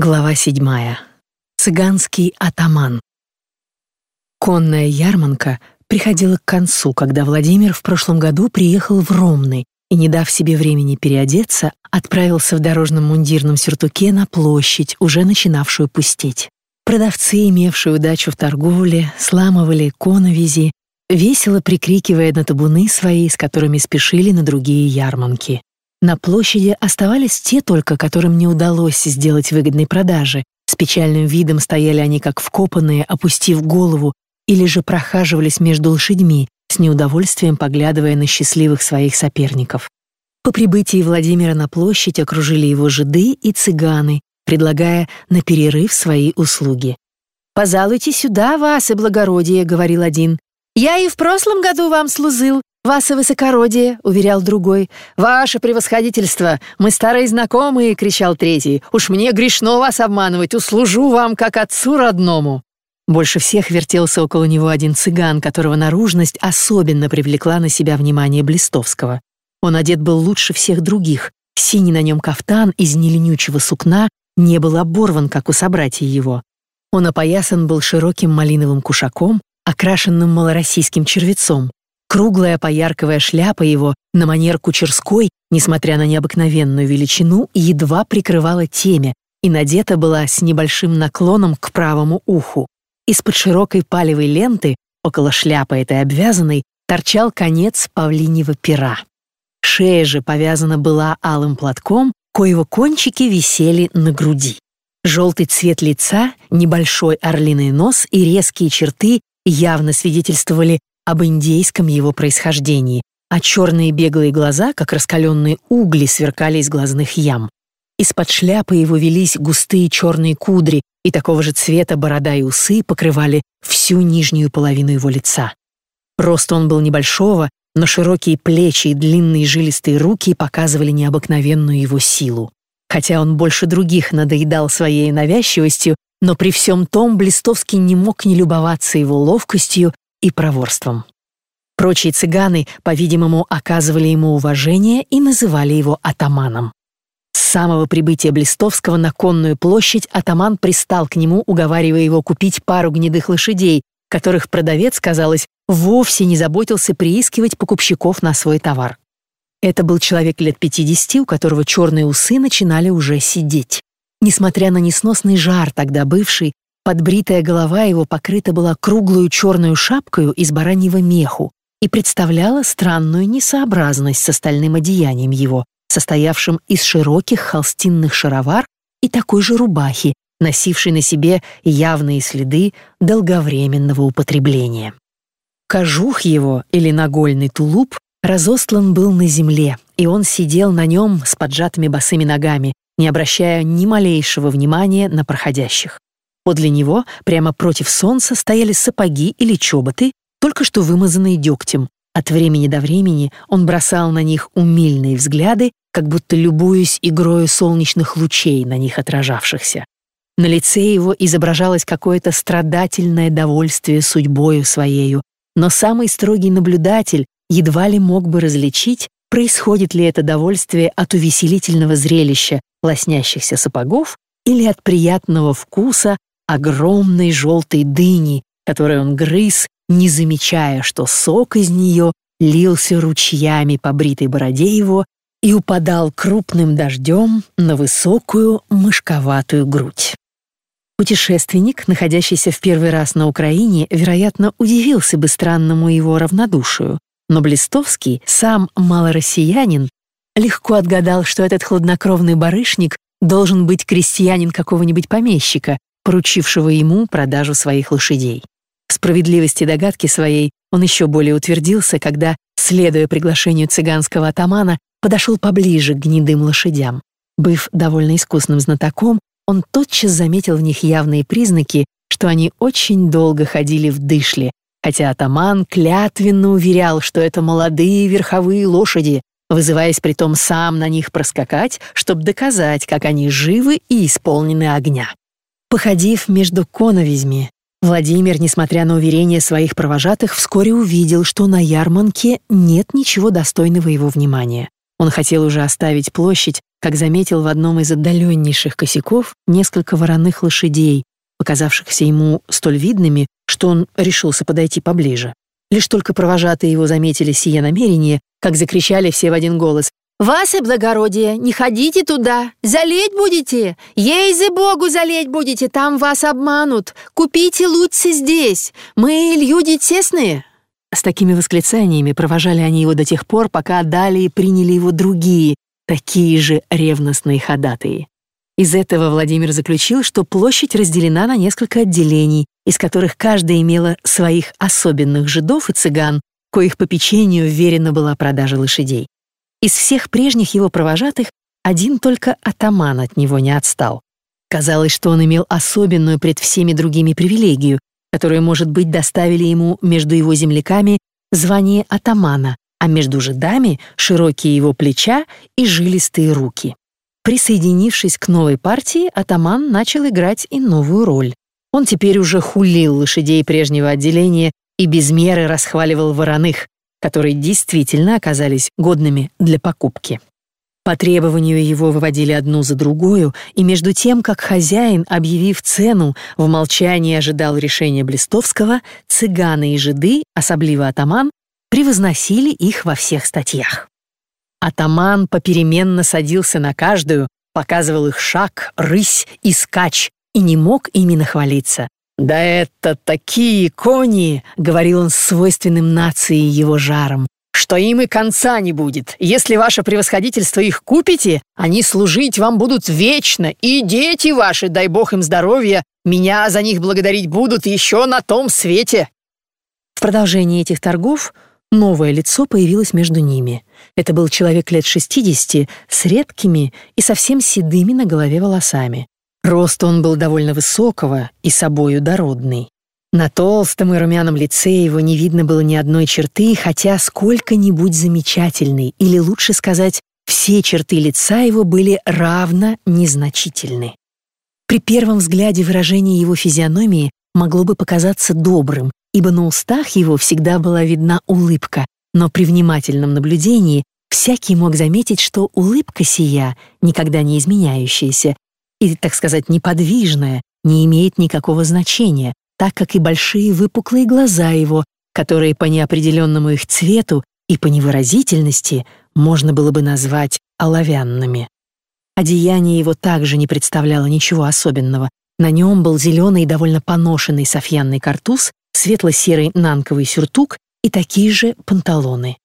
Глава седьмая. Цыганский атаман. Конная ярманка приходила к концу, когда Владимир в прошлом году приехал в Ромны и, не дав себе времени переодеться, отправился в дорожном мундирном сюртуке на площадь, уже начинавшую пустеть. Продавцы, имевшие удачу в торговле, сламывали коновизи, весело прикрикивая на табуны свои, с которыми спешили на другие ярманки. На площади оставались те только, которым не удалось сделать выгодной продажи. С печальным видом стояли они как вкопанные, опустив голову, или же прохаживались между лошадьми, с неудовольствием поглядывая на счастливых своих соперников. По прибытии Владимира на площадь окружили его жиды и цыганы, предлагая на перерыв свои услуги. «Пожалуйте сюда, вас и благородие», — говорил один. «Я и в прошлом году вам служил, «Ваше высокородие», — уверял другой. «Ваше превосходительство, мы старые знакомые», — кричал третий. «Уж мне грешно вас обманывать, услужу вам, как отцу родному». Больше всех вертелся около него один цыган, которого наружность особенно привлекла на себя внимание Блистовского. Он одет был лучше всех других. Синий на нем кафтан из неленючего сукна не был оборван, как у собратьев его. Он опоясан был широким малиновым кушаком, окрашенным малороссийским червецом. Круглая поярковая шляпа его на манер кучерской, несмотря на необыкновенную величину, едва прикрывала темя и надета была с небольшим наклоном к правому уху. Из-под широкой палевой ленты, около шляпы этой обвязанной, торчал конец павлиньего пера. Шея же повязана была алым платком, коего кончики висели на груди. Желтый цвет лица, небольшой орлиный нос и резкие черты явно свидетельствовали об индейском его происхождении, а черные беглые глаза, как раскаленные угли, сверкали из глазных ям. Из-под шляпы его велись густые черные кудри, и такого же цвета борода и усы покрывали всю нижнюю половину его лица. Рост он был небольшого, но широкие плечи и длинные жилистые руки показывали необыкновенную его силу. Хотя он больше других надоедал своей навязчивостью, но при всем том Блистовский не мог не любоваться его ловкостью и проворством. Прочие цыганы, по-видимому, оказывали ему уважение и называли его атаманом. С самого прибытия Блистовского на конную площадь атаман пристал к нему, уговаривая его купить пару гнедых лошадей, которых продавец, казалось, вовсе не заботился приискивать покупщиков на свой товар. Это был человек лет 50, у которого черные усы начинали уже сидеть. Несмотря на несносный жар, тогда бывший, Подбритая голова его покрыта была круглую черную шапкою из бараньего меху и представляла странную несообразность с остальным одеянием его, состоявшим из широких холстинных шаровар и такой же рубахи, носившей на себе явные следы долговременного употребления. Кожух его, или нагольный тулуп, разостлан был на земле, и он сидел на нем с поджатыми босыми ногами, не обращая ни малейшего внимания на проходящих. Подле него, прямо против солнца, стояли сапоги или чоботы, только что вымазанные дегтем. От времени до времени он бросал на них умильные взгляды, как будто любуясь игрою солнечных лучей на них отражавшихся. На лице его изображалось какое-то страдательное довольствие судьбою своею, но самый строгий наблюдатель едва ли мог бы различить, происходит ли это довольствие от увеселительного зрелища лоснящихся сапогов или от приятного вкуса огромной желтой дыни, которую он грыз, не замечая, что сок из нее лился ручьями по бритой бороде его и упадал крупным дождем на высокую мышковатую грудь. Путешественник, находящийся в первый раз на Украине, вероятно, удивился бы странному его равнодушию, но Блистовский, сам малороссиянин, легко отгадал, что этот хладнокровный барышник должен быть крестьянин какого-нибудь помещика, поручившего ему продажу своих лошадей. В справедливости догадки своей он еще более утвердился, когда, следуя приглашению цыганского атамана, подошел поближе к гнедым лошадям. Быв довольно искусным знатоком, он тотчас заметил в них явные признаки, что они очень долго ходили в дышле, хотя атаман клятвенно уверял, что это молодые верховые лошади, вызываясь притом сам на них проскакать, чтобы доказать, как они живы и исполнены огня. Походив между коновизми, Владимир, несмотря на уверения своих провожатых, вскоре увидел, что на ярманке нет ничего достойного его внимания. Он хотел уже оставить площадь, как заметил в одном из отдаленнейших косяков несколько вороных лошадей, показавшихся ему столь видными, что он решился подойти поближе. Лишь только провожатые его заметили сие намерение, как закричали все в один голос «Вас и благородие, не ходите туда, залеть будете, ей за Богу залеть будете, там вас обманут, купите лучше здесь, мы люди тесные». С такими восклицаниями провожали они его до тех пор, пока далее приняли его другие, такие же ревностные ходатые. Из этого Владимир заключил, что площадь разделена на несколько отделений, из которых каждая имела своих особенных жидов и цыган, коих попечению верена была продажа лошадей. Из всех прежних его провожатых один только атаман от него не отстал. Казалось, что он имел особенную пред всеми другими привилегию, которую, может быть, доставили ему между его земляками звание атамана, а между жидами — широкие его плеча и жилистые руки. Присоединившись к новой партии, атаман начал играть и новую роль. Он теперь уже хулил лошадей прежнего отделения и без меры расхваливал вороных, которые действительно оказались годными для покупки. По требованию его выводили одну за другую, и между тем, как хозяин, объявив цену, в молчании ожидал решения Блистовского, цыганы и жиды, особливо атаман, превозносили их во всех статьях. Атаман попеременно садился на каждую, показывал их шаг, рысь и скач, и не мог ими нахвалиться. «Да это такие кони!» — говорил он свойственным нации его жаром, «что им и конца не будет. Если ваше превосходительство их купите, они служить вам будут вечно, и дети ваши, дай бог им здоровья, меня за них благодарить будут еще на том свете». В продолжении этих торгов новое лицо появилось между ними. Это был человек лет 60 с редкими и совсем седыми на голове волосами. Рост он был довольно высокого и собою дородный. На толстом и румяном лице его не видно было ни одной черты, хотя сколько-нибудь замечательной, или лучше сказать, все черты лица его были равно незначительны. При первом взгляде выражение его физиономии могло бы показаться добрым, ибо на устах его всегда была видна улыбка, но при внимательном наблюдении всякий мог заметить, что улыбка сия, никогда не изменяющаяся, и, так сказать, неподвижная, не имеет никакого значения, так как и большие выпуклые глаза его, которые по неопределенному их цвету и по невыразительности можно было бы назвать оловянными. Одеяние его также не представляло ничего особенного. На нем был зеленый довольно поношенный софьянный картуз, светло-серый нанковый сюртук и такие же панталоны.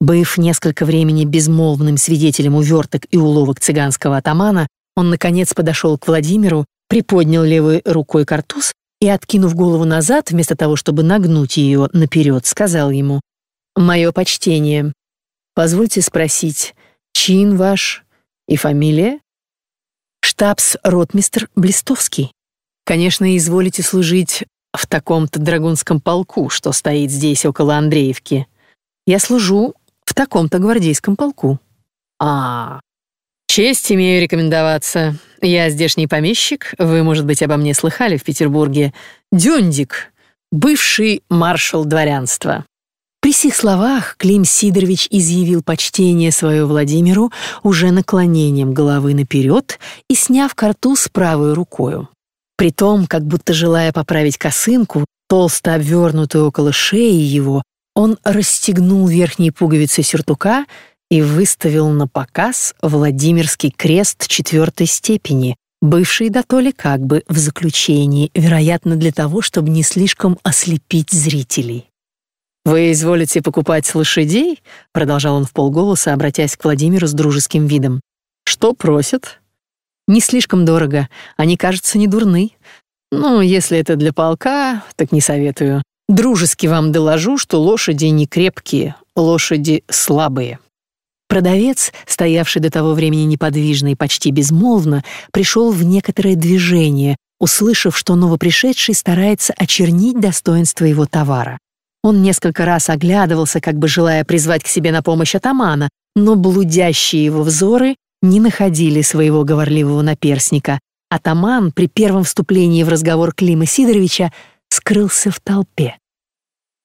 Быв несколько времени безмолвным свидетелем уверток и уловок цыганского атамана, он, наконец, подошел к Владимиру, приподнял левой рукой картуз и, откинув голову назад, вместо того, чтобы нагнуть ее наперед, сказал ему, «Мое почтение. Позвольте спросить, чин ваш и фамилия?» «Штабс-ротмистр Блистовский. Конечно, изволите служить в таком-то драгунском полку, что стоит здесь около Андреевки. Я служу в таком-то гвардейском полку». «А, «Честь имею рекомендоваться. Я здешний помещик, вы, может быть, обо мне слыхали в Петербурге. Дюндик, бывший маршал дворянства». При сих словах Клим Сидорович изъявил почтение свое Владимиру уже наклонением головы наперед и сняв картуз правой рукою. Притом, как будто желая поправить косынку, толсто обвернутую около шеи его, он расстегнул верхние пуговицы сюртука и выставил на показ Владимирский крест четвертой степени, бывший до то ли как бы в заключении, вероятно, для того, чтобы не слишком ослепить зрителей. «Вы изволите покупать лошадей?» — продолжал он в полголоса, обратясь к Владимиру с дружеским видом. «Что просят?» «Не слишком дорого. Они, кажется, не дурны. Ну, если это для полка, так не советую. Дружески вам доложу, что лошади не крепкие, лошади слабые». Продавец, стоявший до того времени неподвижно и почти безмолвно, пришел в некоторое движение, услышав, что новопришедший старается очернить достоинство его товара. Он несколько раз оглядывался, как бы желая призвать к себе на помощь атамана, но блудящие его взоры не находили своего говорливого наперсника. Атаман при первом вступлении в разговор Клима Сидоровича скрылся в толпе.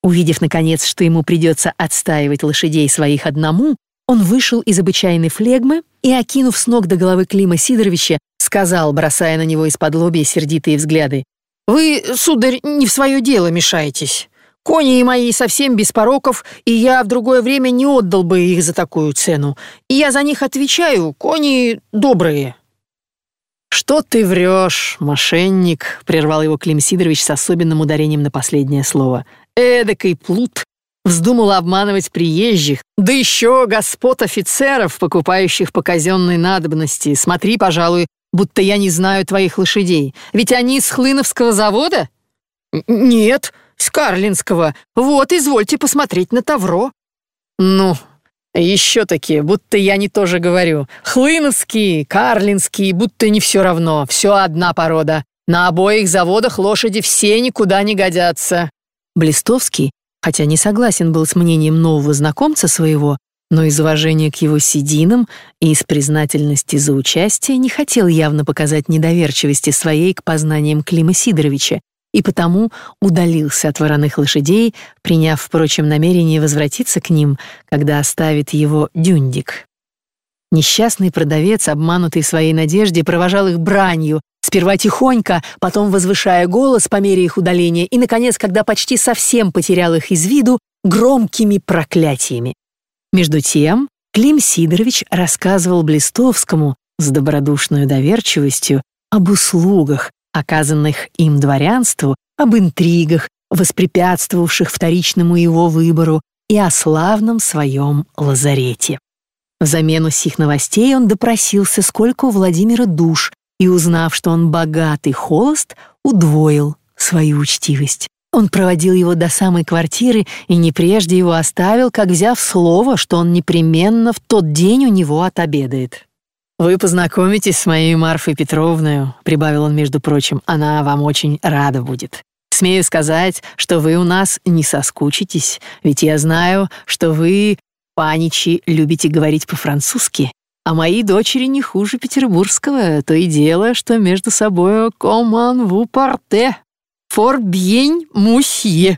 Увидев, наконец, что ему придется отстаивать лошадей своих одному, он вышел из обычайной флегмы, и, окинув с ног до головы Клима Сидоровича, сказал, бросая на него из-под лобья сердитые взгляды. «Вы, сударь, не в свое дело мешаетесь. Кони мои совсем без пороков, и я в другое время не отдал бы их за такую цену. И я за них отвечаю, кони добрые». «Что ты врешь, мошенник?» — прервал его Клим Сидорович с особенным ударением на последнее слово. «Эдакой плут Вздумал обманывать приезжих, да еще господ офицеров, покупающих по казенной надобности. Смотри, пожалуй, будто я не знаю твоих лошадей. Ведь они с Хлыновского завода? Нет, с Карлинского. Вот, извольте посмотреть на Тавро. Ну, еще такие, будто я не тоже говорю. Хлыновский, Карлинский, будто не все равно. Все одна порода. На обоих заводах лошади все никуда не годятся. Блистовский хотя не согласен был с мнением нового знакомца своего, но из уважения к его сединам и из признательности за участие не хотел явно показать недоверчивости своей к познаниям Клима Сидоровича и потому удалился от вороных лошадей, приняв, впрочем, намерение возвратиться к ним, когда оставит его дюндик. Несчастный продавец, обманутый своей надежде, провожал их бранью, Сперва тихонько, потом возвышая голос по мере их удаления и, наконец, когда почти совсем потерял их из виду, громкими проклятиями. Между тем Клим Сидорович рассказывал Блистовскому с добродушной доверчивостью об услугах, оказанных им дворянству, об интригах, воспрепятствовавших вторичному его выбору, и о славном своем лазарете. Взамен сих новостей он допросился, сколько у Владимира душ, и, узнав, что он богат и холост, удвоил свою учтивость. Он проводил его до самой квартиры и не прежде его оставил, как взяв слово, что он непременно в тот день у него отобедает. «Вы познакомитесь с моей Марфой Петровной», — прибавил он, между прочим, — «она вам очень рада будет. Смею сказать, что вы у нас не соскучитесь, ведь я знаю, что вы, паничи, любите говорить по-французски, а мои дочери не хуже петербургского, то и дело, что между собой «Comment vous partez?» «For bien, мусье».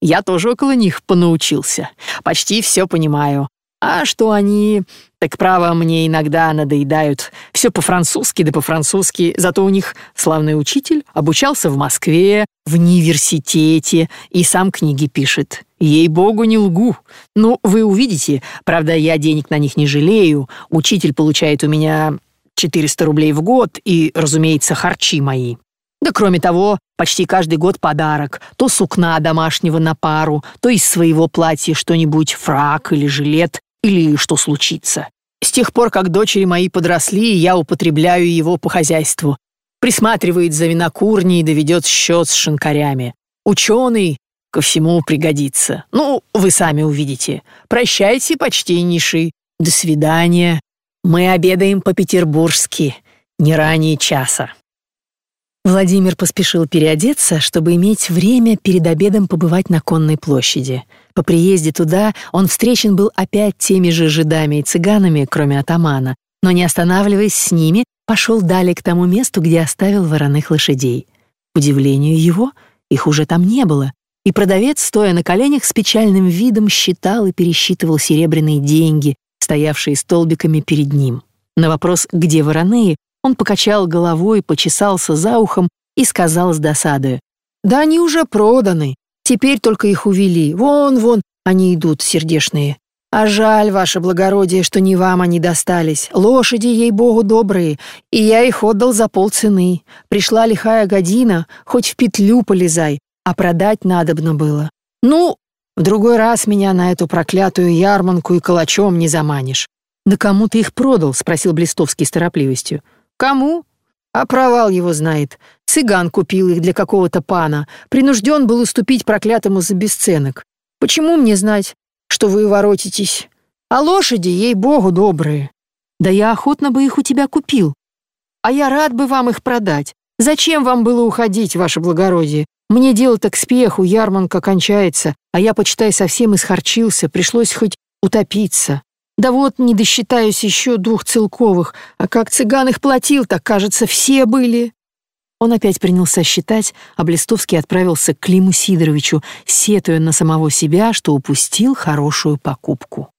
Я тоже около них понаучился. Почти все понимаю. А что они, так право, мне иногда надоедают. Все по-французски да по-французски, зато у них славный учитель, обучался в Москве, в университете и сам книги пишет. Ей-богу, не лгу. Ну, вы увидите, правда, я денег на них не жалею. Учитель получает у меня 400 рублей в год и, разумеется, харчи мои. Да кроме того, почти каждый год подарок. То сукна домашнего на пару, то из своего платья что-нибудь, фрак или жилет, или что случится. С тех пор, как дочери мои подросли, я употребляю его по хозяйству. Присматривает за винокурней и доведет счет с шинкарями. Ученый ко всему пригодится. Ну, вы сами увидите. Прощайте, почтеннейший. До свидания. Мы обедаем по-петербургски, не ранее часа. Владимир поспешил переодеться, чтобы иметь время перед обедом побывать на конной площади. По приезде туда он встречен был опять теми же жидами и цыганами, кроме атамана, но не останавливаясь с ними, пошел далее к тому месту, где оставил вороных лошадей. К удивлению его, их уже там не было, и продавец, стоя на коленях, с печальным видом считал и пересчитывал серебряные деньги, стоявшие столбиками перед ним. На вопрос «Где вороные?» Он покачал головой, почесался за ухом и сказал с досадой. «Да они уже проданы. Теперь только их увели. Вон, вон, они идут, сердешные. А жаль, ваше благородие, что не вам они достались. Лошади, ей-богу, добрые, и я их отдал за полцены. Пришла лихая година, хоть в петлю полезай, а продать надобно было. Ну, в другой раз меня на эту проклятую ярманку и калачом не заманишь. «Да кому ты их продал?» — спросил Блистовский с торопливостью. Кому? А провал его знает. Цыган купил их для какого-то пана. Принужден был уступить проклятому за бесценок. Почему мне знать, что вы воротитесь? А лошади, ей-богу, добрые. Да я охотно бы их у тебя купил. А я рад бы вам их продать. Зачем вам было уходить, ваше благородие? Мне дело-то к спеху, ярманка кончается, а я, почитай, совсем исхарчился, пришлось хоть утопиться. Да вот не досчитаюсь еще двух целковых, а как цыган их платил, так, кажется, все были. Он опять принялся считать, а Блестовский отправился к Климу Сидоровичу, сетуя на самого себя, что упустил хорошую покупку.